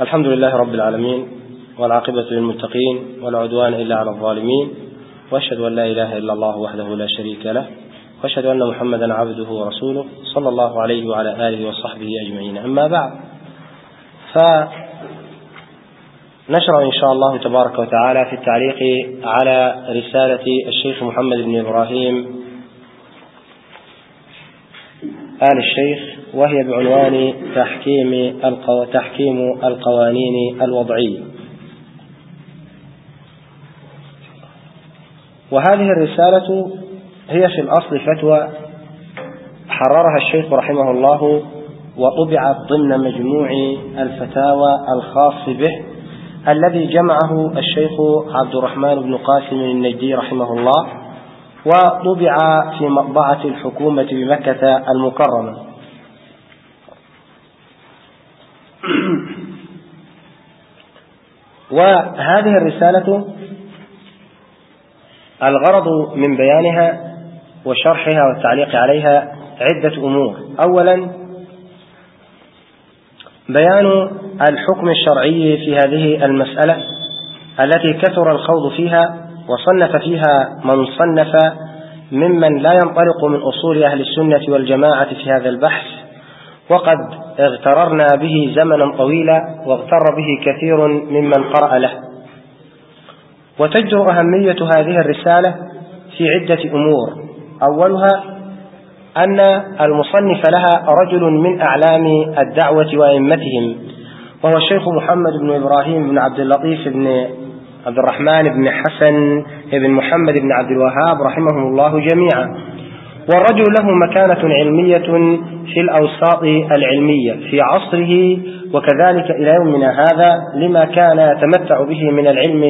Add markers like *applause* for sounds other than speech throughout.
الحمد لله رب العالمين والعاقبة للمتقين ولا عدوان إلا على الظالمين وأشهد أن لا إله إلا الله وحده لا شريك له وأشهد أن محمدا عبده ورسوله صلى الله عليه وعلى آله وصحبه أجمعين. أما بعد فنشرع إن شاء الله تبارك وتعالى في التعليق على رسالة الشيخ محمد بن إبراهيم آل الشيخ وهي بعنوان تحكيم القو... تحكيم القوانين الوضعية. وهذه الرسالة هي في الأصل فتوى حررها الشيخ رحمه الله وطبعت ضمن مجموع الفتاوى الخاص به الذي جمعه الشيخ عبد الرحمن بن قاسم النجدي رحمه الله وطبع في مطبعة الحكومة بمكة المكرمة. وهذه الرسالة الغرض من بيانها وشرحها والتعليق عليها عدة أمور. أولا بيان الحكم الشرعي في هذه المسألة التي كثر الخوض فيها وصنف فيها من صنف ممن لا ينطلق من أصول أهل السنة والجماعة في هذا البحث وقد اغتررنا به زمنا طويلا واغتر به كثير ممن قرأ له. وتجدر أهمية هذه الرسالة في عدة أمور. أولها أن المصنف لها رجل من أعلام الدعوة وأئمتهم وهو الشيخ محمد بن إبراهيم بن عبد اللطيف بن عبد الرحمن بن حسن بن محمد بن عبد الوهاب رحمهم الله جميعا. والرجل له مكانة علمية في الأوساط العلمية في عصره وكذلك إلى يومنا هذا لما كان يتمتع به من العلم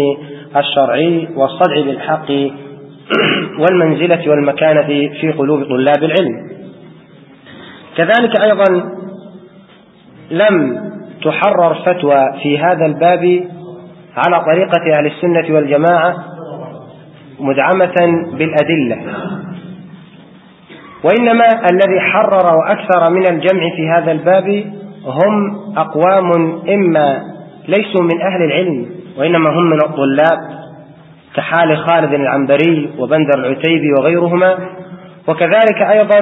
الشرعي والصدع بالحق *clears throat* والمنزلة والمكانة في قلوب طلاب العلم. كذلك أيضا لم تحرر فتوى في هذا الباب على طريقة أهل السنة والجماعة مدعمة بالأدلة. وإنما الذي حرر وأكثر من الجمع في هذا الباب هم أقوام إما ليسوا من أهل العلم وإنما هم من الطلاب كحال خالد العنبري وبندر العتيبي وغيرهما وكذلك أيضا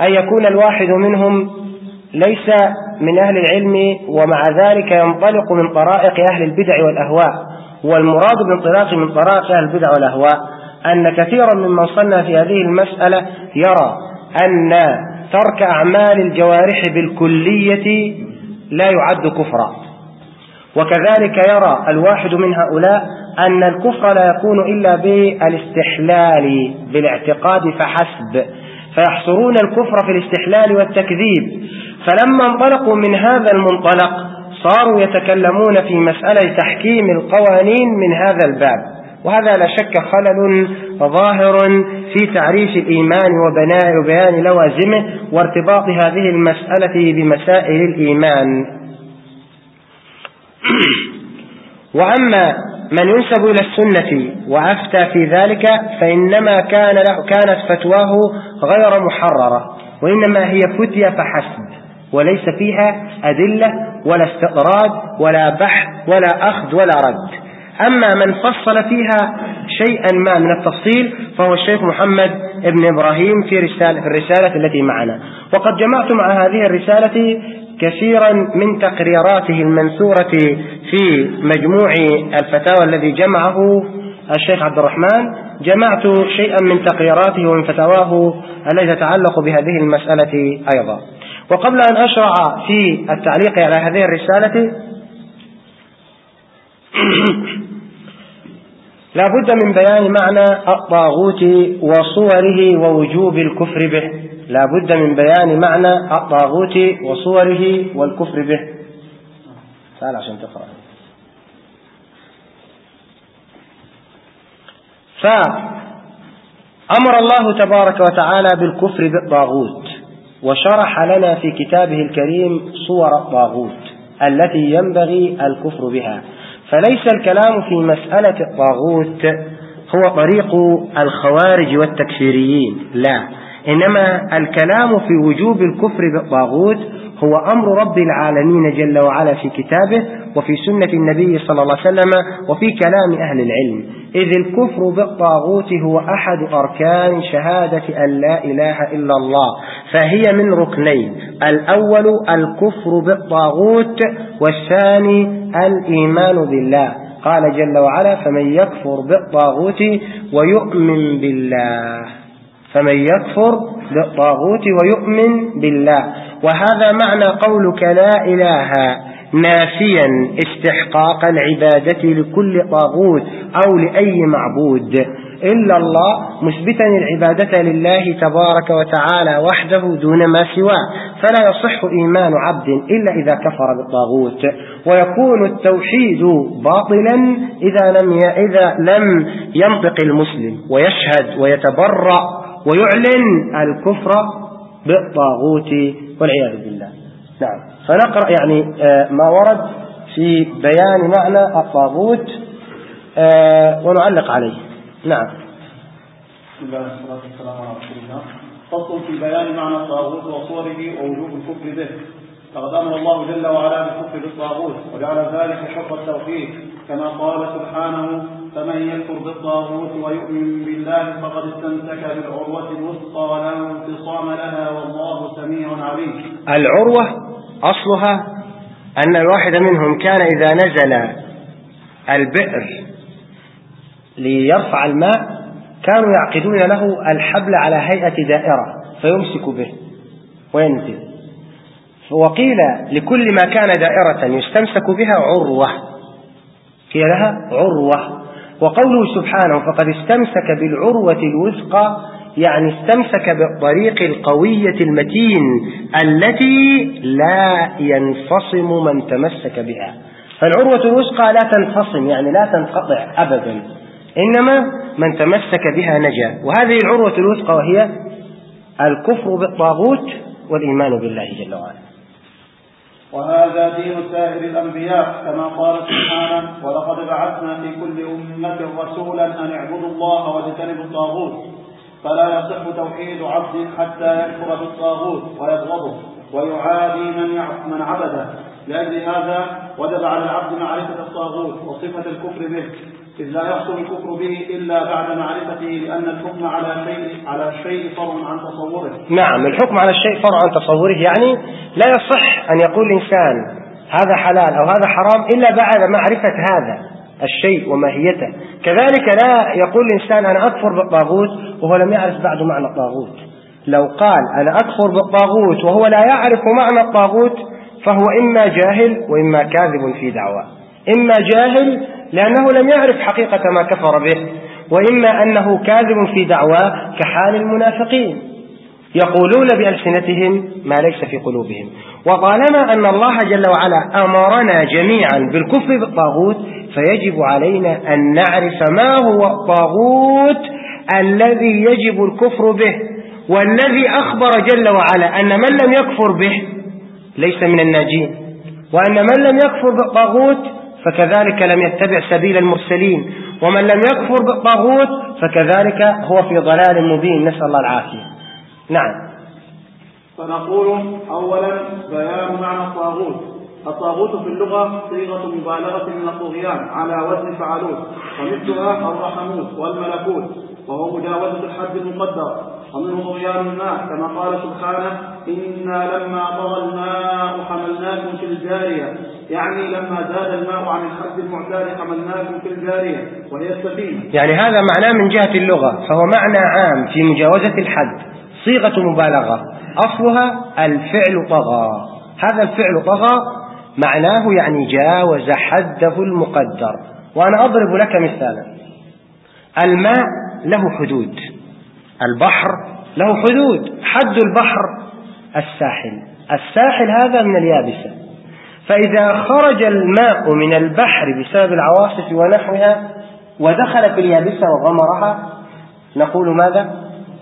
أن يكون الواحد منهم ليس من أهل العلم ومع ذلك ينطلق من طرائق أهل البدع والأهواء والمراد بالانطلاق من طرائق أهل البدع والأهواء. أن كثيرا ممن صنى في هذه المسألة يرى أن ترك أعمال الجوارح بالكلية لا يعد كفرا. وكذلك يرى الواحد من هؤلاء أن الكفر لا يكون إلا بالاستحلال بالاعتقاد فحسب. فيحصرون الكفر في الاستحلال والتكذيب. فلما انطلقوا من هذا المنطلق صاروا يتكلمون في مسألة تحكيم القوانين من هذا الباب. وهذا لا شك خلل ظاهر في تعريف الإيمان وبيان لوازمه وارتباط هذه المسألة بمسائل الإيمان. *clears throat* وأما من ينسب إلى السنة وأفتى في ذلك فإنما كان له كانت فتواه غير محررة وإنما هي فتية فحسب وليس فيها أدلة ولا استطراد ولا بحث ولا أخذ ولا رد. أما من فصل فيها شيئا ما من التفصيل فهو الشيخ محمد بن إبراهيم في رسالة في الرسالة التي معنا. وقد جمعت مع هذه الرسالة كثيرا من تقريراته المنثورة في مجموع الفتاوى الذي جمعه الشيخ عبد الرحمن. جمعت شيئا من تقريراته ومن فتاواه التي تتعلق بهذه المسألة أيضا. وقبل أن أشرع في التعليق على هذه الرسالة *coughs* لا بد من بيان معنى الطاغوت وصوره ووجوب الكفر به. لا بد من بيان معنى الطاغوت وصوره والكفر به. تعال عشان تقرأ. فأمر الله تبارك وتعالى بالكفر بالطاغوت وشرح لنا في كتابه الكريم صور الطاغوت التي ينبغي الكفر بها. فليس الكلام في مسألة الطاغوت هو طريق الخوارج والتكفيريين. لا إنما الكلام في وجوب الكفر بالطاغوت هو أمر رب العالمين جل وعلا في كتابه وفي سنة النبي صلى الله عليه وسلم وفي كلام أهل العلم. إذ الكفر بالطاغوت هو أحد أركان شهادة أن لا إله إلا الله فهي من ركنين الأول الكفر بالطاغوت والثاني الإيمان بالله. قال جل وعلا فمن يكفر بالطاغوت ويؤمن بالله. فمن يكفر بالطاغوت ويؤمن بالله. وهذا معنى قولك لا إله نافيا استحقاق العبادة لكل طاغوت أو لأي معبود. إلا الله مثبتا العبادة لله تبارك وتعالى وحده دون ما سواه. فلا يصح إيمان عبد إلا إذا كفر بالطاغوت. ويكون التوحيد باطلا إذا لم إذا لم ينطق المسلم. ويشهد ويتبرأ ويعلن الكفر بالطاغوت والعياذ بالله. نعم. فنقرأ يعني آه، ما ورد في بيان معنى الطاغوت آه، ونعلق عليه. نعم. بسم الله والصلاة والسلام على رسول الله. فصل في بيان معنى الطاغوت وصوره ووجوب الكفر به. فقد أمر الله جل وعلا بالكفر بالطاغوت وجعل ذلك شر التوحيد. كما قال سبحانه فمن يكفر بالطاغوت ويؤمن بالله فقد استمسك بالعروة الوثقى لا انفصام لها والله سميع عليم. العروة أصلها أن الواحد منهم كان إذا نزل البئر ليرفع الماء كانوا يعقدون له الحبل على هيئة دائرة فيمسك به وينزل. وقيل لكل ما كان دائرة يستمسك بها عروة. هي لها عروة. وقوله سبحانه فقد استمسك بالعروة الوثقى يعني استمسك بالطريق القوية المتين التي لا ينفصم من تمسك بها. فالعروة الوثقى لا تنفصم يعني لا تنقطع أبدا. إنما من تمسك بها نجا. وهذه العروة الوثقى وهي الكفر بالطاغوت والإيمان بالله جل وعلا. وهذا دين سائر الأنبياء كما قال سبحانه ولقد بعثنا في كل أمة رسولا أن اعبدوا الله واجتنبوا الطاغوت. فلا يصح توحيد عبد حتى يكفر بالطاغوت ويبغضه ويعادي من من عبده. لأجل هذا وجب على العبد معرفة الطاغوت وصفة الكفر به. إذ لا يحصل الكفر به إلا بعد معرفته لأن الحكم على شيء على الشيء فرع عن تصوره. نعم الحكم على الشيء فرع عن تصوره يعني لا يصح أن يقول الإنسان هذا حلال أو هذا حرام إلا بعد معرفة هذا. الشيء وماهيته. كذلك لا يقول الإنسان أنا أكفر بالطاغوت وهو لم يعرف بعد معنى الطاغوت. لو قال أنا أكفر بالطاغوت وهو لا يعرف معنى الطاغوت فهو إما جاهل وإما كاذب في دعواه. إما جاهل لأنه لم يعرف حقيقة ما كفر به وإما أنه كاذب في دعواه كحال المنافقين. يقولون بألسنتهم ما ليس في قلوبهم. وطالما أن الله جل وعلا أمرنا جميعا بالكفر بالطاغوت فيجب علينا أن نعرف ما هو الطاغوت الذي يجب الكفر به والذي أخبر جل وعلا أن من لم يكفر به ليس من الناجين. وأن من لم يكفر بالطاغوت فكذلك لم يتبع سبيل المرسلين. ومن لم يكفر بالطاغوت فكذلك هو في ضلال مبين. نسأل الله العافية. نعم. فنقول أولا بيان معنى الطاغوت. الطاغوت في اللغة صيغة مبالغة من الطغيان على وزن فعلوت ومثلها الرحموت والملكوت وهو مجاوزة الحد المقدر. ومنه طغيان الماء كما قال سبحانه إنا لما طغى الماء حملناكم في الجارية. يعني لما زاد الماء عن الحد المعتاد حملناكم في الجارية وهي السفينة. يعني هذا معناه من جهة اللغة فهو معنى عام في مجاوزة الحد. صيغة مبالغة. أصلها الفعل طغى. هذا الفعل طغى معناه يعني جاوز حده المقدر. وأنا أضرب لك مثالا. الماء له حدود. البحر له حدود. حد البحر الساحل. الساحل هذا من اليابسة. فإذا خرج الماء من البحر بسبب العواصف ونحوها ودخل في اليابسة وغمرها نقول ماذا؟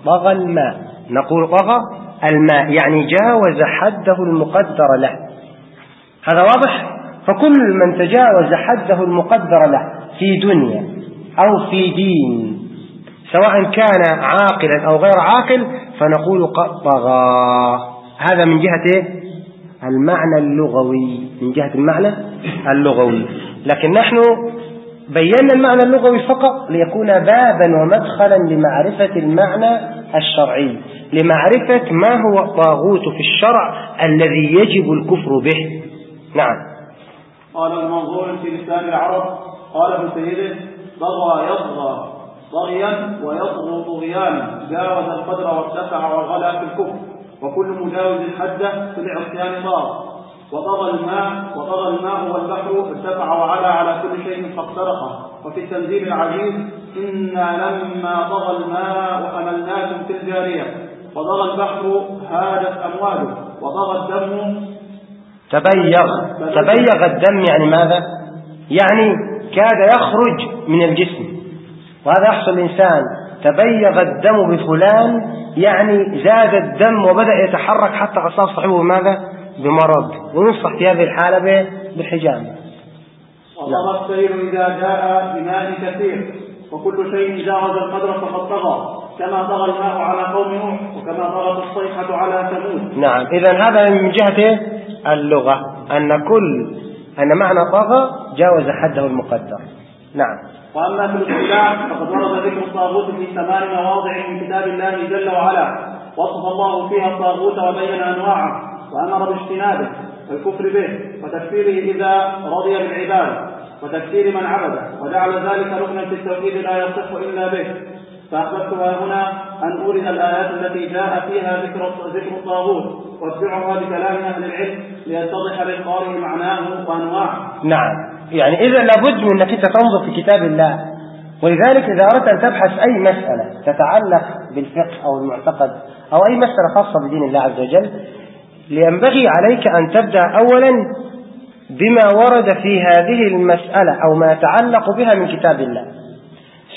طغى الماء. نقول طغى الماء يعني جاوز حده المقدر له. هذا واضح؟ فكل من تجاوز حده المقدر له في دنيا أو في دين سواء كان عاقلا أو غير عاقل فنقول قد طغى هذا من جهة إيه؟ المعنى اللغوي. من جهة المعنى اللغوي. لكن نحن بينا المعنى اللغوي فقط ليكون بابا ومدخلا لمعرفة المعنى الشرعي. لمعرفة ما هو الطاغوت في الشرع الذي يجب الكفر به. نعم. قال المنظور في لسان العرب قال ابن سيده ضغى يضغى ضغيا ويطغى طغيانا جاوز القدر وارتفع وغلا في الكفر وكل مجاوز حده في العصيان ضار وطغى الماء وطغى الماء والبحر ارتفع وعلى على كل شيء فاخترقه وفي التنزيل العزيز إنا لما طغى الماء وحملناكم في الجارية. وطغى البحر هادت أمواله وطغى الدم تبيغ تبيغ الدم يعني ماذا؟ يعني كاد يخرج من الجسم وهذا يحصل الإنسان تبيغ الدم بفلان يعني زاد الدم وبدأ يتحرك حتى أصاب صاحبه بماذا؟ بمرض وينصح في هذه الحالة بالحجامة وطغى السيل إذا جاء بماء كثير وكل شيء جاوز القدر فقد طغى كما طغى الماء على قوم نوح وكما طغت الصيحة على ثمود. نعم إذا هذا من جهة اللغة أن كل أن معنى طغى جاوز حده المقدر. نعم. وأما في الاصطلاح فقد ورد ذكر الطاغوت في ثمان مواضع من كتاب الله جل وعلا وصف الله فيها الطاغوت وبين أنواعه وأمر باجتنابه والكفر به وتكفيره إذا رضي بالعبادة وتكفير من عبده وجعل ذلك ركنا في التوحيد لا يصح إلا به. فأحببت هنا أن أورد الآيات التي جاء فيها ذكر ذكر الطاغوت واتبعها بكلام أهل العلم ليتضح للقارئ معناه وأنواعه. نعم، يعني إذا لابد من أنك أنت تنظر في كتاب الله. ولذلك إذا أردت أن تبحث أي مسألة تتعلق بالفقه أو المعتقد أو أي مسألة خاصة بدين الله عز وجل ينبغي عليك أن تبدأ أولا بما ورد في هذه المسألة أو ما يتعلق بها من كتاب الله.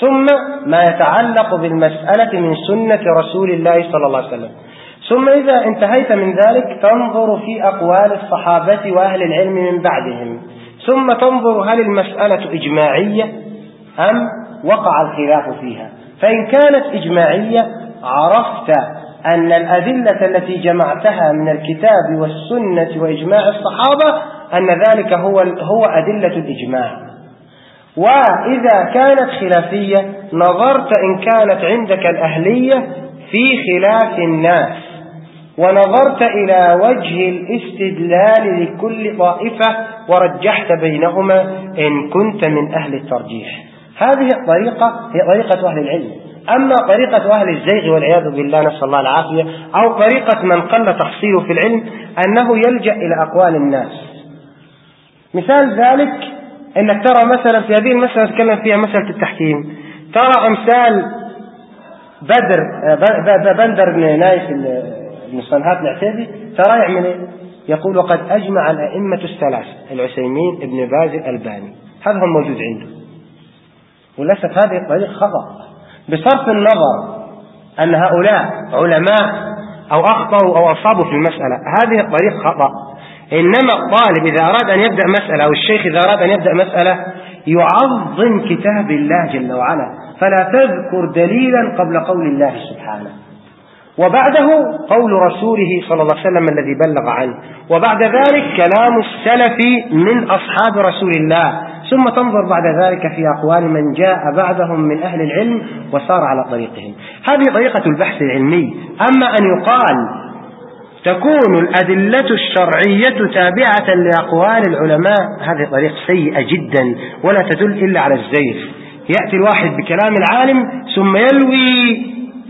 ثم ما يتعلق بالمسألة من سنة رسول الله صلى الله عليه وسلم. ثم إذا انتهيت من ذلك تنظر في أقوال الصحابة وأهل العلم من بعدهم. ثم تنظر هل المسألة إجماعية أم وقع الخلاف فيها. فإن كانت إجماعية عرفت أن الأدلة التي جمعتها من الكتاب والسنة وإجماع الصحابة أن ذلك هو هو أدلة الإجماع. وإذا كانت خلافية نظرت إن كانت عندك الأهلية في خلاف الناس ونظرت إلى وجه الاستدلال لكل طائفة ورجحت بينهما إن كنت من أهل الترجيح. هذه الطريقة هي طريقة أهل العلم. أما طريقة أهل الزيغ والعياذ بالله نسأل الله العافية أو طريقة من قل تحصيله في العلم أنه يلجأ إلى أقوال الناس. مثال ذلك أنك ترى مثلا في هذه المسألة نتكلم فيها مسألة التحكيم. ترى أمثال بدر بندر بن نايف بن صنهات العتيبي ترى يعمل إيه؟ يقول وقد أجمع الأئمة الثلاثة العثيمين ابن باز الألباني. هذا هو موجود عنده. وللأسف هذه الطريق خطأ. بصرف النظر أن هؤلاء علماء أو أخطأوا أو أصابوا في المسألة هذه الطريق خطأ. إنما الطالب إذا أراد أن يبدأ مسألة أو الشيخ إذا أراد أن يبدأ مسألة يعظم كتاب الله جل وعلا فلا تذكر دليلا قبل قول الله سبحانه. وبعده قول رسوله صلى الله عليه وسلم الذي بلغ عنه. وبعد ذلك كلام السلف من أصحاب رسول الله. ثم تنظر بعد ذلك في أقوال من جاء بعدهم من أهل العلم وسار على طريقهم. هذه طريقة البحث العلمي. أما أن يقال تكون الأدلة الشرعية تابعة لأقوال العلماء. هذه طريق سيئة جدا ولا تدل إلا على الزيف يأتي الواحد بكلام العالم ثم يلوي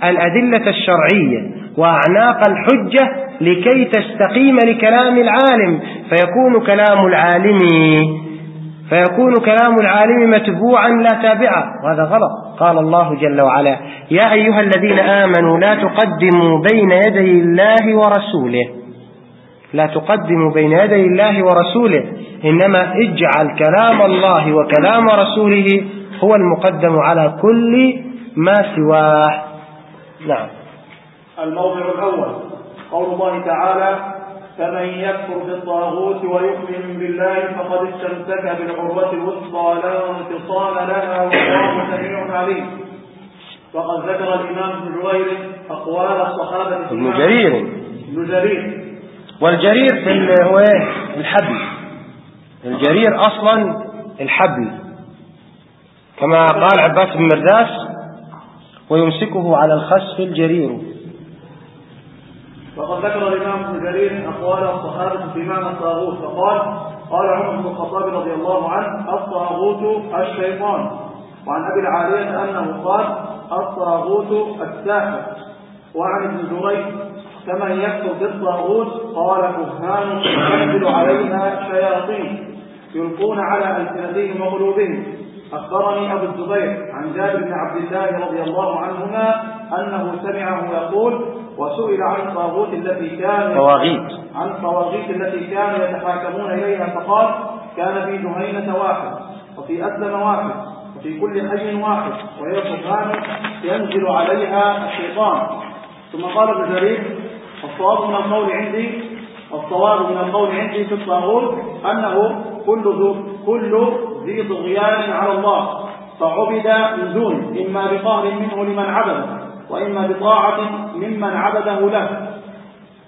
الأدلة الشرعية وأعناق الحجة لكي تستقيم لكلام العالم فيكون كلام العالم فيكون كلام العالم متبوعا لا تابعا وهذا غلط. قال الله جل وعلا يا أيها الذين آمنوا لا تقدموا بين يدي الله ورسوله. لا تقدموا بين يدي الله ورسوله. إنما اجعل كلام الله وكلام رسوله هو المقدم على كل ما سواه. نعم. الموضع الأول قول الله تعالى فمن يكفر بالطاغوت ويؤمن بالله فقد استمسك بالعروة الوثقى لا انفصال لها والله سميع عليم. وقد ذكر الإمام ابن جرير أقوال الصحابة ابن جرير. ابن جرير. والجرير في هو إيه؟ الحبل. الجرير أصلا الحبل. كما قال عباس بن مرداس ويمسكه على الخسف الجرير. وقد ذكر الإمام ابن جرير أقوال الصحابة في معنى الطاغوت فقال قال عمر بن الخطاب رضي الله عنه الطاغوت الشيطان. وعن أبي العالية أنه قال الطاغوت الساحر. وعن ابن جريج كمن يكفر بالطاغوت قال كهان ينزل عليها شياطين يلقون على ألسنتهم وقلوبهم. أخبرني أبو الزبير عن جابر بن عبد الله رضي الله عنهما أنه سمعه يقول وسئل عن الطاغوت التي كان طواغيت عن الطواغيت التي كانوا يتحاكمون إليها فقال كان في جهينة واحد وفي أسلم واحد وفي كل حي واحد وهي سبحان ينزل عليها الشيطان. ثم قال ابن جرير الصواب من القول عندي الصواب من القول عندي في الطاغوت أنه كل ذو كل ذي طغيان على الله فعبد من دونه إما بقهر منه لمن عبده وإما بطاعة ممن عبده له.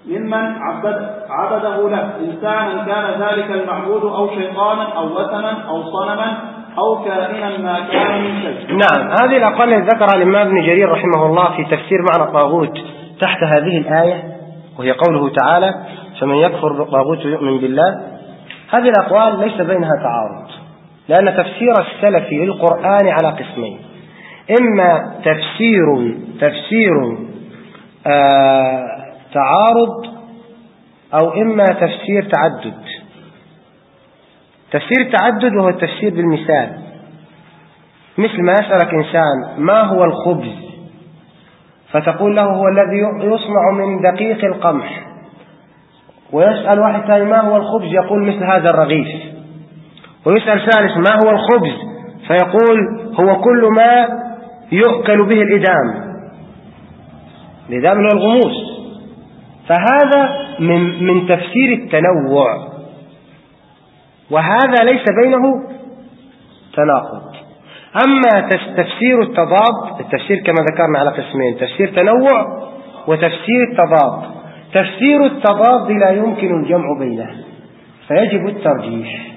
ممن عبد عبده له. إنسانا كان ذلك المعبود أو شيطانا أو وثنا أو صنما أو كائنا ما كان من شيء. نعم هذه الأقوال ذكرها الإمام ابن جرير رحمه الله في تفسير معنى الطاغوت تحت هذه الآية وهي قوله تعالى فمن يكفر بالطاغوت ويؤمن بالله. هذه الأقوال ليس بينها تعارض لأن تفسير السلف للقرآن على قسمين. إما تفسير تفسير آه تعارض أو إما تفسير تعدد. تفسير التعدد وهو التفسير بالمثال. مثل ما يسألك إنسان ما هو الخبز؟ فتقول له هو الذي يصنع من دقيق القمح. ويسأل واحد ثاني ما هو الخبز؟ يقول مثل هذا الرغيف. ويسأل ثالث ما هو الخبز؟ فيقول هو كل ما يؤكل به الإدام. الإدام هو الغموس. فهذا من من تفسير التنوع. وهذا ليس بينه تناقض. أما تفسير التضاد التفسير كما ذكرنا على قسمين تفسير تنوع وتفسير التضاد. تفسير التضاد لا يمكن الجمع بينه فيجب الترجيح.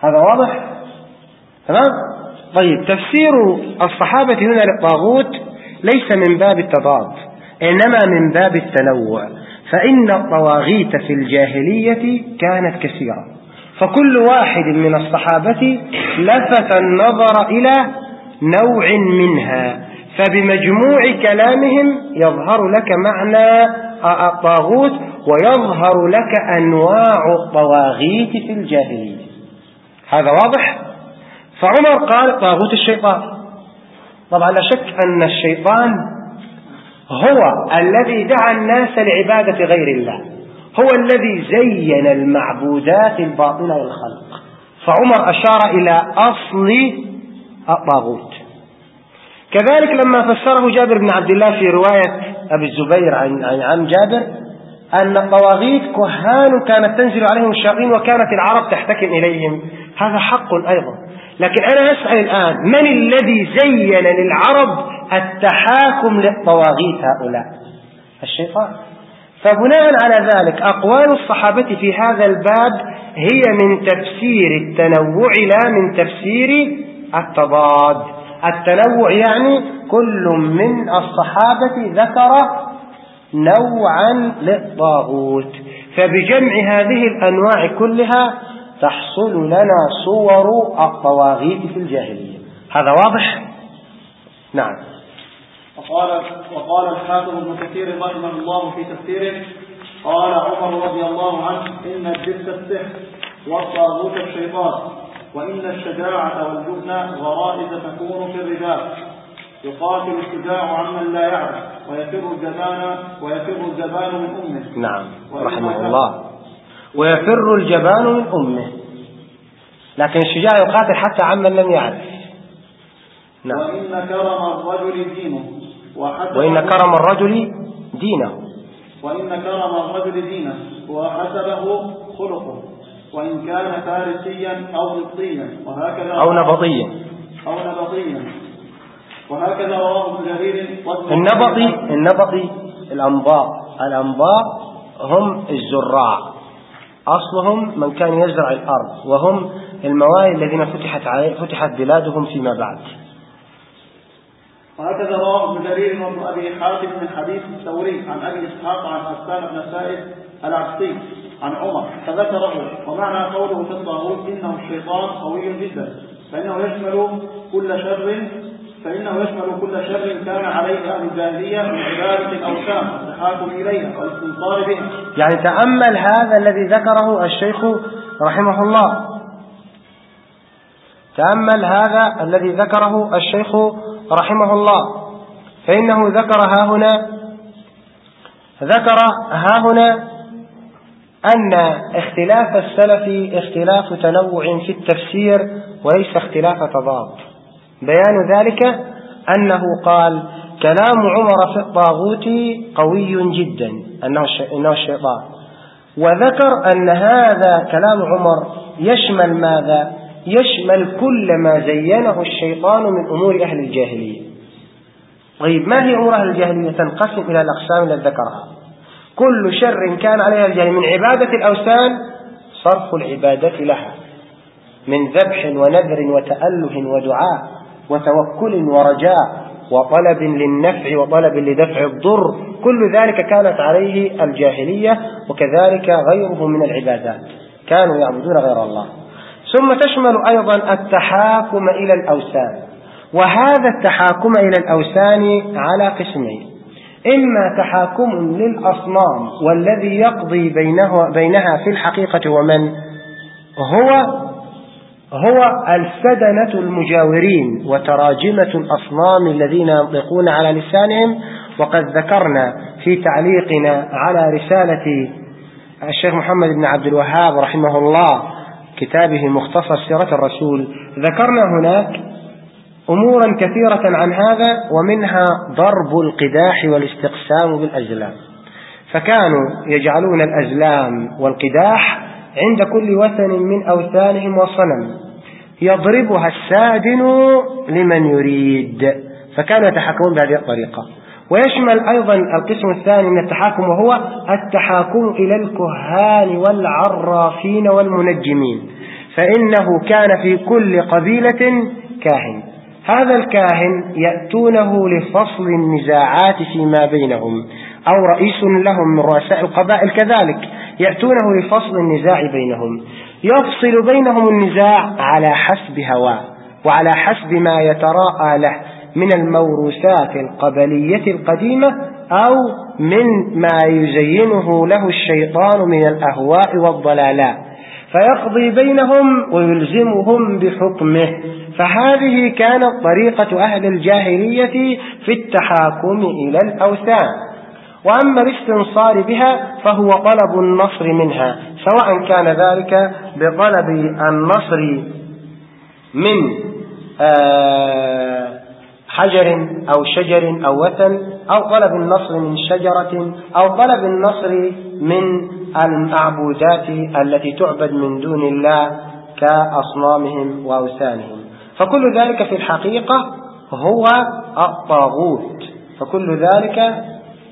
هذا واضح؟ تمام؟ طيب تفسير الصحابة هنا للطاغوت ليس من باب التضاد إنما من باب التنوع. فإن الطواغيت في الجاهلية كانت كثيرة. فكل واحد من الصحابة لفت النظر إلى نوع منها فبمجموع كلامهم يظهر لك معنى الطاغوت ويظهر لك أنواع الطواغيت في الجاهلية. هذا واضح؟ فعمر قال طاغوت الشيطان. طبعا لا شك أن الشيطان هو الذي دعا الناس لعبادة غير الله. هو الذي زين المعبودات الباطلة للخلق. فعمر أشار إلى أصل الطاغوت. كذلك لما فسره جابر بن عبد الله في رواية أبي الزبير عن, عن جابر أن الطواغيت كهان كانت تنزل عليهم الشياطين وكانت العرب تحتكم إليهم. هذا حق أيضا. لكن أنا أسأل الآن من الذي زين للعرب التحاكم للطواغيت هؤلاء؟ الشيطان. فبناء على ذلك أقوال الصحابة في هذا الباب هي من تفسير التنوع لا من تفسير التضاد. التنوع يعني كل من الصحابة ذكر نوعا للطاغوت. فبجمع هذه الأنواع كلها تحصل لنا صور الطواغيت في الجاهلية. هذا واضح؟ نعم. وقال وقال الحافظ ابن كثير رحمه الله في تفسيره قال عمر رضي الله عنه إن الجبت السحر والطاغوت الشيطان وإن الشجاعة والجبن غرائز تكون في الرجال. يقاتل الشجاع عمن لا يعرف ويفر الجبان ويفر الجبان من أمه. نعم. رحمه الله. ويفر الجبان من أمه. لكن الشجاع يقاتل حتى عمن لم يعرف نعم. وإن كرم الرجل دينه وإن كرم الرجل دينه. وإن كرم الرجل دينه وحسبه خلقه. وإن كان فارسيا أو نبطيا وهكذا أو نبطيا. أو نبطيا. وهكذا رواه ابن جرير النبطي النبطي الأنباط الأنباط هم الزراع. أصلهم من كان يزرع الأرض وهم الموالي الذين فتحت, عليه فتحت بلادهم فيما بعد. وهكذا رواه ابن جرير وابن أبي حاتم من حديث الثوري عن أبي إسحاق عن حسان بن سائد العبسي عن عمر فذكره. ومعنى قوله في الطاغوت إنه الشيطان قوي جدا فإنه يشمل كل شر فإنه يشمل كل شر كان عليه الجاهلية من عبادة الأوثان والتحاكم إليها والاستنصار بها. يعني تأمل هذا الذي ذكره الشيخ رحمه الله. تأمل هذا الذي ذكره الشيخ رحمه الله فإنه ذكر ها هنا ذكر ها هنا أن اختلاف السلف اختلاف تنوع في التفسير وليس اختلاف تضاد بيان ذلك أنه قال كلام عمر في الطاغوت قوي جدا أنه الشيطان وذكر أن هذا كلام عمر يشمل ماذا؟ يشمل كل ما زينه الشيطان من أمور أهل الجاهلية. طيب ما هي أمور أهل الجاهلية؟ تنقسم إلى الأقسام التي ذكرها. كل شر كان عليها الجاهلية من عبادة الأوثان صرف العبادة لها. من ذبح ونذر وتأله ودعاء. وتوكل ورجاء وطلب للنفع وطلب لدفع الضر. كل ذلك كانت عليه الجاهلية وكذلك غيره من العبادات. كانوا يعبدون غير الله. ثم تشمل أيضا التحاكم إلى الأوثان. وهذا التحاكم إلى الأوثان على قسمين. إما تحاكم للأصنام والذي يقضي بينه بينها في الحقيقة ومن؟ هو هو السدنة المجاورين وتراجمة الأصنام الذين ينطقون على لسانهم وقد ذكرنا في تعليقنا على رسالة الشيخ محمد بن عبد الوهاب رحمه الله كتابه مختصر سيرة الرسول. ذكرنا هناك أمورا كثيرة عن هذا ومنها ضرب القداح والاستقسام بالأزلام. فكانوا يجعلون الأزلام والقداح عند كل وثن من أوثانهم وصنم. يضربها السادن لمن يريد. فكانوا يتحكمون بهذه الطريقة. ويشمل أيضا القسم الثاني من التحاكم وهو التحاكم إلى الكهان والعرافين والمنجمين. فإنه كان في كل قبيلة كاهن. هذا الكاهن يأتونه لفصل النزاعات فيما بينهم. أو رئيس لهم من رؤساء القبائل كذلك. يأتونه لفصل النزاع بينهم. يفصل بينهم النزاع على حسب هواه وعلى حسب ما يتراءى له من الموروثات القبلية القديمة أو من ما يزينه له الشيطان من الأهواء والضلالات. فيقضي بينهم ويلزمهم بحكمه. فهذه كانت طريقة أهل الجاهلية في التحاكم إلى الأوثان. وأما الاستنصار بها فهو طلب النصر منها سواء كان ذلك بطلب النصر من آه حجر أو شجر أو وثن أو طلب النصر من شجرة أو طلب النصر من المعبودات التي تعبد من دون الله كأصنامهم وأوثانهم. فكل ذلك في الحقيقة هو الطاغوت. فكل ذلك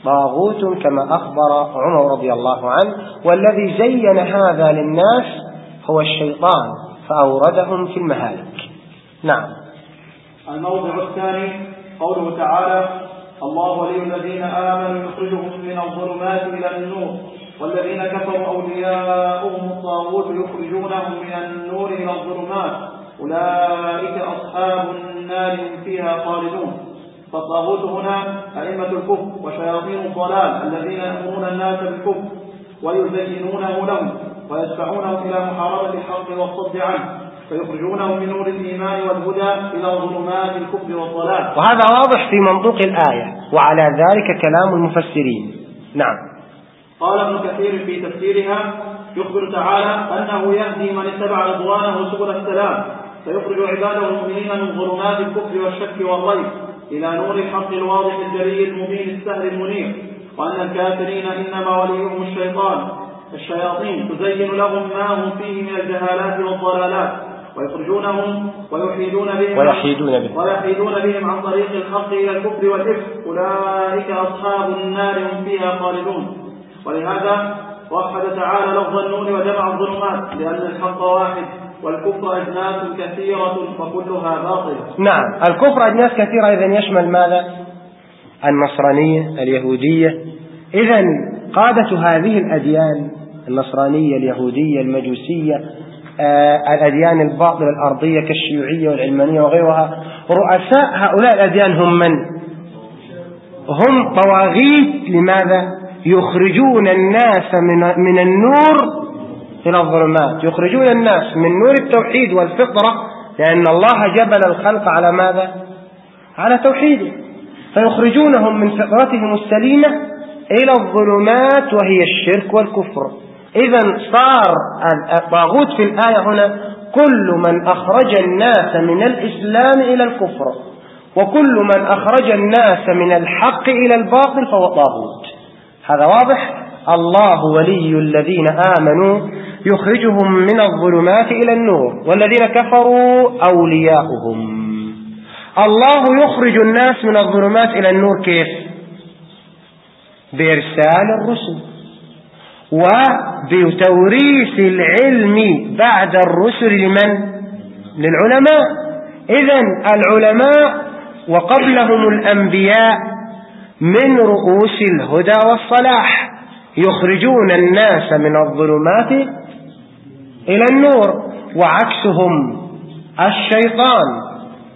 طاغوت كما أخبر عمر رضي الله عنه والذي زين هذا للناس هو الشيطان فأوردهم في المهالك. نعم. الموضع الثاني قوله تعالى الله ولي الذين آمنوا يخرجهم من الظلمات إلى النور والذين كفروا أولياؤهم الطاغوت يخرجونهم من النور إلى الظلمات أولئك أصحاب النار فيها خالدون. فالطاغوت هنا أئمة الكفر وشياطين الضلال الذين يأمرون الناس بالكفر ويزينونه لهم ويدفعونهم إلى محاربة الحق والصد عنه فيخرجونه من نور الإيمان والهدى إلى ظلمات الكفر والضلال. وهذا واضح في منطوق الآية وعلى ذلك كلام المفسرين. نعم. قال ابن كثير في تفسيرها يخبر تعالى أنه يهدي من اتبع رضوانه سبل السلام فيخرج عباده المؤمنين من ظلمات الكفر والشك والريب. إلى نور الحق الواضح الجلي المبين السهل المنير وأن الكافرين إنما وليهم الشيطان. الشياطين تزين لهم ما هم فيه من الجهالات والضلالات ويخرجونهم ويحيدون بهم ويحيدون بهم. ويحيدون بهم عن طريق الحق إلى الكفر والإفك. أولئك أصحاب النار هم فيها خالدون. ولهذا وحد تعالى لفظ النون وجمع الظلمات لأن الحق واحد. والكفر أجناس كثيرة وكلها باطلة نعم الكفر أجناس كثيرة إذا يشمل ماذا النصرانية اليهودية إذا قادة هذه الأديان النصرانية اليهودية المجوسية آه الأديان الباطلة الأرضية كالشيوعية والعلمانية وغيرها رؤساء هؤلاء الأديان هم من؟ هم طواغيت لماذا؟ يخرجون الناس من, من النور إلى الظلمات. يخرجون الناس من نور التوحيد والفطرة لأن الله جبل الخلق على ماذا؟ على توحيده. فيخرجونهم من فطرتهم السليمة إلى الظلمات وهي الشرك والكفر. إذا صار الطاغوت في الآية هنا كل من أخرج الناس من الإسلام إلى الكفر وكل من أخرج الناس من الحق إلى الباطل فهو طاغوت. هذا واضح؟ الله ولي الذين آمنوا يخرجهم من الظلمات إلى النور والذين كفروا أولياؤهم. الله يخرج الناس من الظلمات إلى النور كيف؟ بإرسال الرسل وبتوريث العلم بعد الرسل لمن؟ للعلماء. إذا العلماء وقبلهم الأنبياء من رؤوس الهدى والصلاح. يخرجون الناس من الظلمات إلى النور وعكسهم الشيطان.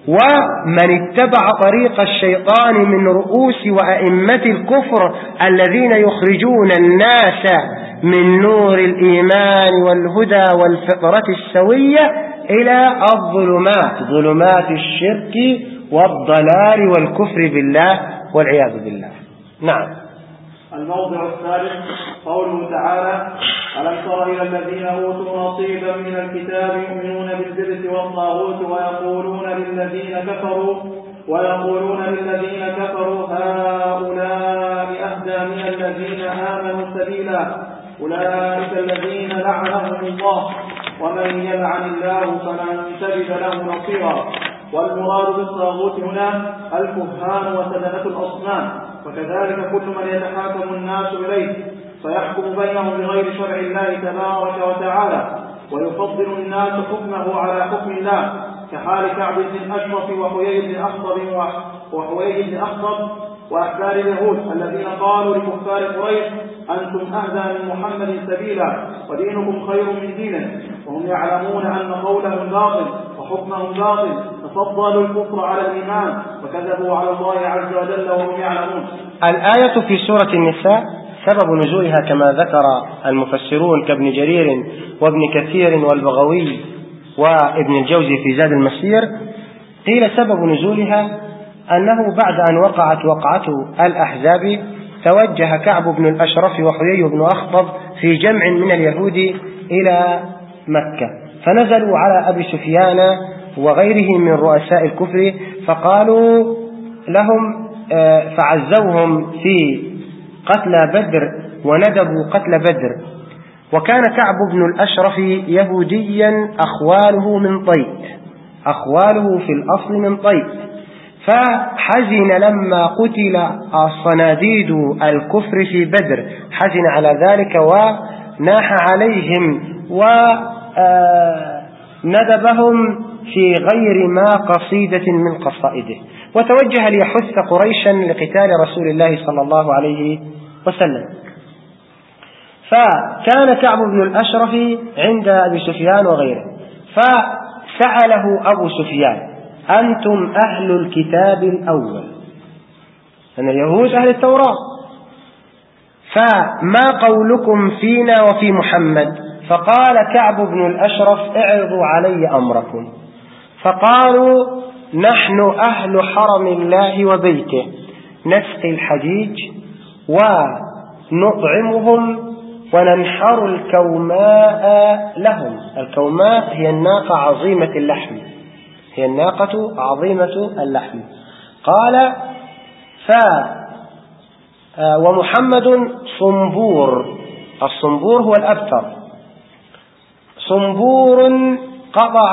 ومن اتبع طريق الشيطان من رؤوس وأئمة الكفر الذين يخرجون الناس من نور الإيمان والهدى والفطرة السوية إلى الظلمات ظلمات الشرك والضلال والكفر بالله والعياذ بالله. نعم. الموضع الثالث قوله تعالى ألم تر إلى الذين أوتوا نصيبا من الكتاب يؤمنون بالجبت والطاغوت ويقولون للذين كفروا ويقولون للذين كفروا هؤلاء أهدى من الذين آمنوا سبيلا. أولئك الذين لعنهم الله ومن يلعن الله فلن تجد له نصيرا. والمراد بالطاغوت هنا الكهان وسدنة الأصنام. وكذلك كل من يتحاكم الناس إليه فيحكم بينهم بغير شرع الله تبارك وتعالى ويفضل الناس حكمه على حكم الله كحال كعب بن أشرف وحيي بن أخطب وحيي بن أخطب وأحبار اليهود الذين قالوا لكفار قريش أنتم أهدى من محمد سبيلا ودينكم خير من دينه وهم يعلمون أن قولهم باطل وحكمهم باطل ففضلوا الكفر على الإيمان وكذبوا على الله عز وجل وهم يعلمون. الآية في سورة النساء سبب نزولها كما ذكر المفسرون كابن جرير وابن كثير والبغوي وابن الجوزي في زاد المسير. قيل سبب نزولها أنه بعد أن وقعت وقعة الأحزاب توجه كعب بن الأشرف وحيي بن أخطب في جمع من اليهود إلى مكة فنزلوا على أبي سفيان وغيره من رؤساء الكفر فقالوا لهم آه، فعزوهم في قتل بدر وندبوا قتل بدر. وكان كعب بن الأشرف يهوديا أخواله من طيء أخواله في الأصل من طيء فحزن لما قتل الصناديد الكفر في بدر حزن على ذلك وناح عليهم وندبهم آه، في غير ما قصيدة من قصائده. وتوجه ليحث قريشا لقتال رسول الله صلى الله عليه وسلم. فكان كعب بن الأشرف عند أبي سفيان وغيره. فسأله أبو سفيان أنتم أهل الكتاب الأول؟ أن اليهود أهل التوراة. فما قولكم فينا وفي محمد؟ فقال كعب بن الأشرف اعرضوا علي أمركم. فقالوا نحن أهل حرم الله وبيته. نسقي الحجيج ونطعمهم وننحر الكوماء لهم. الكوماء هي الناقة عظيمة اللحم. هي الناقة عظيمة اللحم. قال ف آه، ومحمد صنبور. الصنبور هو الأبتر. صنبور قطع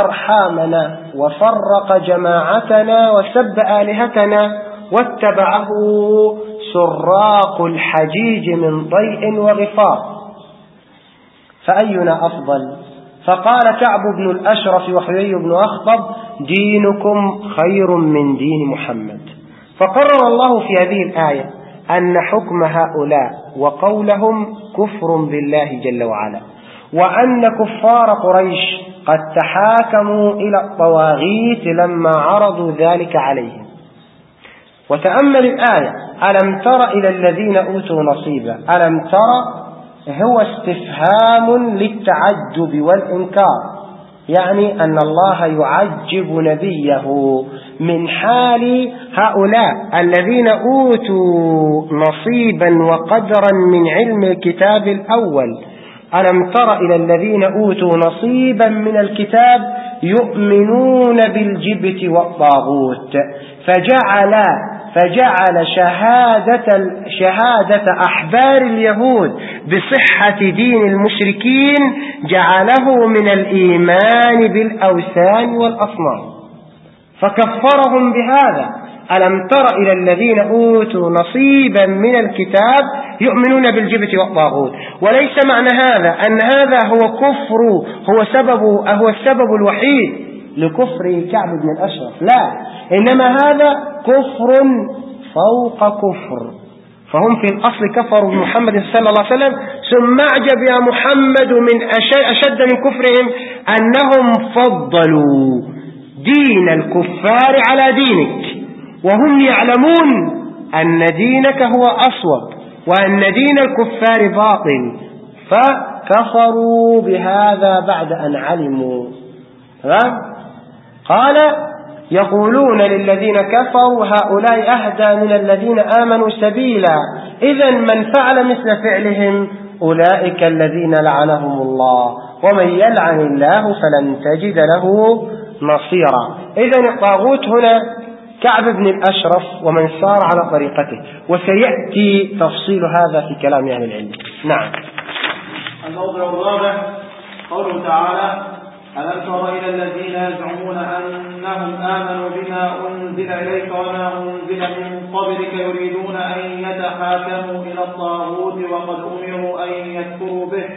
أرحامنا وفرق جماعتنا وسب آلهتنا واتبعه سراق الحجيج من ضيء وغفار. فأينا أفضل؟ فقال كعب بن الأشرف وحيي بن أخطب دينكم خير من دين محمد. فقرر الله في هذه الآية أن حكم هؤلاء وقولهم كفر بالله جل وعلا وأن كفار قريش قد تحاكموا إلى الطواغيت لما عرضوا ذلك عليهم. وتأمل الآية ألم تر إلى الذين أوتوا نصيبا؟ ألم تر؟ هو استفهام للتعجب والإنكار. يعني أن الله يعجب نبيه من حال هؤلاء الذين أوتوا نصيبا وقدرا من علم الكتاب الأول. ألم تر إلى الذين أوتوا نصيبا من الكتاب يؤمنون بالجبت والطاغوت فجعل فجعل شهادة شهادة أحبار اليهود بصحة دين المشركين جعله من الإيمان بالأوثان والأصنام فكفرهم بهذا ألم تر إلى الذين أوتوا نصيبا من الكتاب يؤمنون بالجبت والطاغوت؟ وليس معنى هذا أن هذا هو كفر هو سبب هو السبب الوحيد لكفر كعب بن الأشرف. لا إنما هذا كفر فوق كفر. فهم في الأصل كفروا بمحمد صلى الله عليه وسلم. ثم أعجب يا محمد من أشد من كفرهم أنهم فضلوا دين الكفار على دينك. وهم يعلمون أن دينك هو أصوب وأن دين الكفار باطل. فكفروا بهذا بعد أن علموا. قال يقولون للذين كفروا هؤلاء أهدى من الذين آمنوا سبيلا. إذا من فعل مثل فعلهم أولئك الذين لعنهم الله. ومن يلعن الله فلن تجد له نصيرا. إذا الطاغوت هنا كعب بن الأشرف ومن سار على طريقته وسيأتي تفصيل هذا في كلام أهل العلم. نعم. الموضع الرابع قوله تعالى ألم تر إلى الذين يزعمون أنهم آمنوا بما أنزل إليك وما أنزل من قبلك يريدون أن يتحاكموا إلى الطاغوت وقد أمروا أن يكفروا به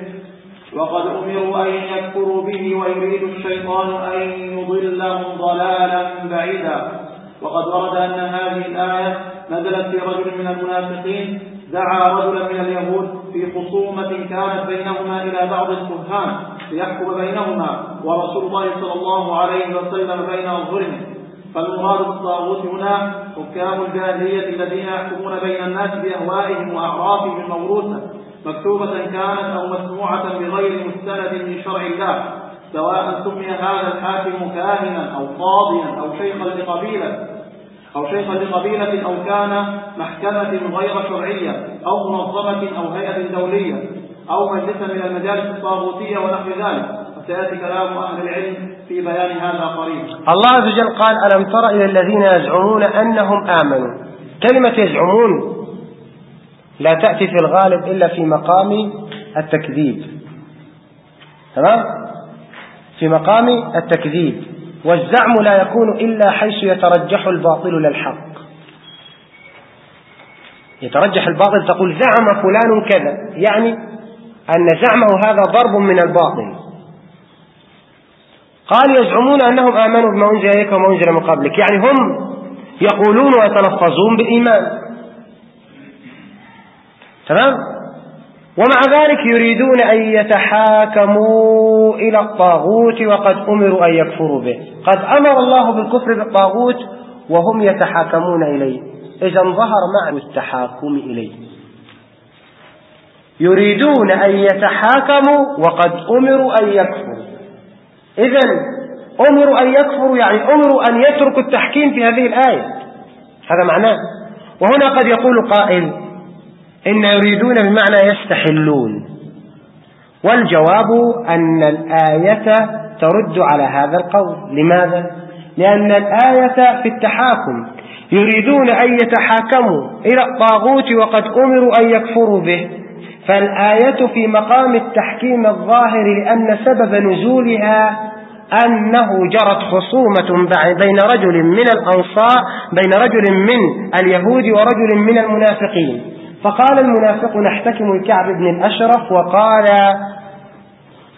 وقد أمروا أن يكفروا به ويريد الشيطان أن يضلهم ضلالا بعيدا. وقد ورد أن هذه الآية نزلت في رجل من المنافقين دعا رجلا من اليهود في خصومة كانت بينهما إلى بعض الكهان ليحكم بينهما ورسول الله صلى الله عليه وسلم بين أظهرهم فالمراد بالطاغوت هنا حكام الجاهلية الذين يحكمون بين الناس بأهوائهم وأعرافهم الموروثة مكتوبة كانت أو مسموعة بغير مستند من شرع الله. سواء سمي هذا الحاكم كاهنا أو قاضيا أو شيخا لقبيلة أو شيخا لقبيلة أو كان محكمة غير شرعية أو منظمة أو هيئة دولية أو مجلسا من المجالس الطاغوتية ونحو ذلك. وسيأتي كلام أهل العلم في بيان هذا قريب. الله عز وجل قال ألم تر إلى الذين يزعمون أنهم آمنوا؟ كلمة يزعمون لا تأتي في الغالب إلا في مقام التكذيب. تمام؟ في مقام التكذيب والزعم لا يكون إلا حيث يترجح الباطل للحق. يترجح الباطل تقول زعم فلان كذا يعني أن زعمه هذا ضرب من الباطل. قال يزعمون أنهم آمنوا بما أنزل إليك وما أنزل من قبلك يعني هم يقولون ويتلفظون بالإيمان. تمام؟ ومع ذلك يريدون أن يتحاكموا إلى الطاغوت وقد أمروا أن يكفروا به. قد أمر الله بالكفر بالطاغوت وهم يتحاكمون إليه. إذا ظهر معنى التحاكم إليه. يريدون أن يتحاكموا وقد أمروا أن يكفروا. إذا أمروا أن يكفروا يعني أمروا أن يتركوا التحكيم في هذه الآية. هذا معناه. وهنا قد يقول قائل إن يريدون بمعنى يستحلون. والجواب أن الآية ترد على هذا القول. لماذا؟ لأن الآية في التحاكم. يريدون أن يتحاكموا إلى الطاغوت وقد أمروا أن يكفروا به. فالآية في مقام التحكيم الظاهر لأن سبب نزولها أنه جرت خصومة بين رجل من الأنصار بين رجل من اليهود ورجل من المنافقين. فقال المنافق نحتكم الكعب بن الأشرف وقال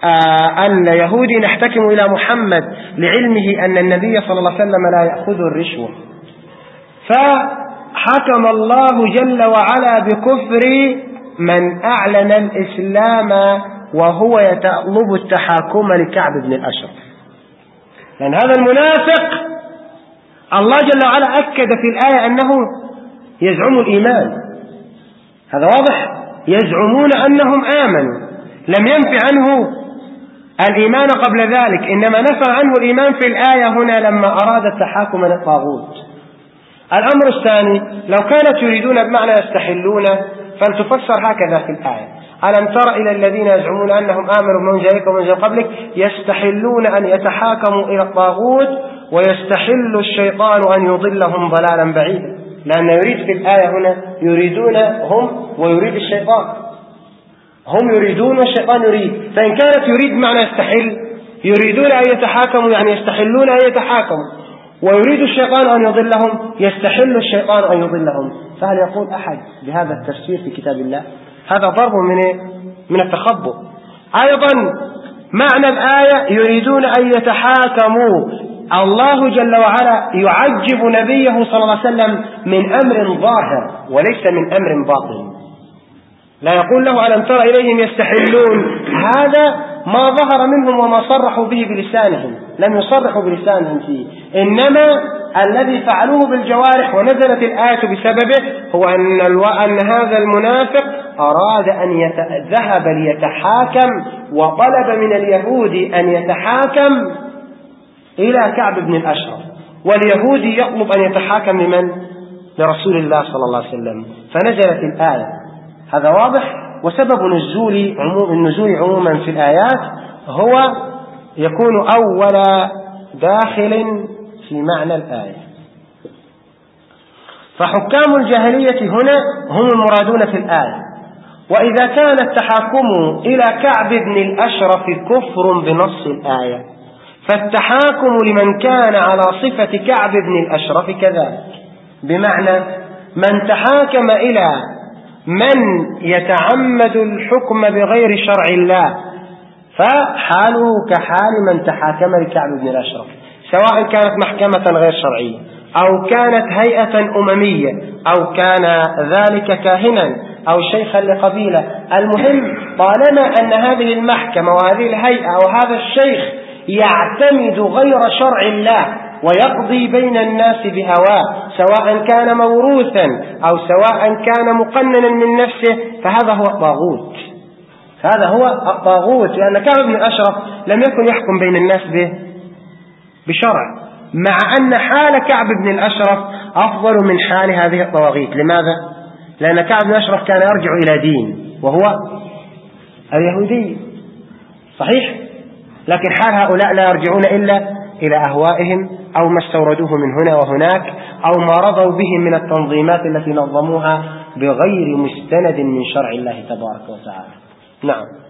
آه اليهودي نحتكم إلى محمد لعلمه أن النبي صلى الله عليه وسلم لا يأخذ الرشوة. فحكم الله جل وعلا بكفر من أعلن الإسلام وهو يطلب التحاكم لكعب بن الأشرف. لأن هذا المنافق الله جل وعلا أكد في الآية أنه يزعم الإيمان. هذا واضح. يزعمون أنهم آمنوا. لم ينف عنه الإيمان قبل ذلك. إنما نفى عنه الإيمان في الآية هنا لما أراد التحاكم للطاغوت. الأمر الثاني لو كانت يريدون بمعنى يستحلون فلتفسر هكذا في الآية. ألم تر إلى الذين يزعمون أنهم آمنوا من جاءك ومن جاء قبلك؟ يستحلون أن يتحاكموا إلى الطاغوت ويستحل الشيطان أن يضلهم ضلالا بعيدا. لأن يريد في الآية هنا يريدون هم ويريد الشيطان. هم يريدون والشيطان يريد. فإن كانت يريد معنى يستحل. يريدون أن يتحاكموا يعني يستحلون أن يتحاكموا. ويريد الشيطان أن يضلهم يستحل الشيطان أن يضلهم. فهل يقول أحد بهذا التفسير في كتاب الله؟ هذا ضرب من من التخبؤ. أيضا معنى الآية يريدون أن يتحاكموا. الله جل وعلا يعجب نبيه صلى الله عليه وسلم من أمر ظاهر وليس من أمر باطن. لا يقول له ألم تر إليهم يستحلون. هذا ما ظهر منهم وما صرحوا به بلسانهم. لم يصرحوا بلسانهم فيه. إنما الذي فعلوه بالجوارح ونزلت الآية بسببه هو أن, ألو... أن هذا المنافق أراد أن ذهب ليتحاكم وطلب من اليهود أن يتحاكم. إلى كعب بن الأشرف. واليهودي يطلب أن يتحاكم لمن؟ لرسول الله صلى الله عليه وسلم. فنزلت الآية. هذا واضح؟ وسبب نزول عموم النزول عموما في الآيات هو يكون أول داخل في معنى الآية. فحكام الجاهلية هنا هم المرادون في الآية. وإذا كان التحاكم إلى كعب بن الأشرف كفر بنص الآية. فالتحاكم لمن كان على صفة كعب بن الأشرف كذلك. بمعنى من تحاكم إلى من يتعمد الحكم بغير شرع الله فحاله كحال من تحاكم لكعب بن الأشرف سواء كانت محكمة غير شرعية أو كانت هيئة أممية أو كان ذلك كاهنا أو شيخا لقبيلة. المهم طالما أن هذه المحكمة وهذه الهيئة وهذا الشيخ يعتمد غير شرع الله ويقضي بين الناس بهواه سواء كان موروثا أو سواء كان مقننا من نفسه فهذا هو الطاغوت هذا هو الطاغوت لأن كعب بن الأشرف لم يكن يحكم بين الناس به بشرع مع أن حال كعب بن الأشرف أفضل من حال هذه الطواغيت لماذا؟ لأن كعب بن الأشرف كان يرجع إلى دين وهو اليهودي صحيح؟ لكن حال هؤلاء لا يرجعون إلا إلى أهوائهم أو ما استوردوه من هنا وهناك أو ما رضوا به من التنظيمات التي نظموها بغير مستند من شرع الله تبارك وتعالى. نعم.